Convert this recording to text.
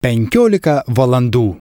15 valandų.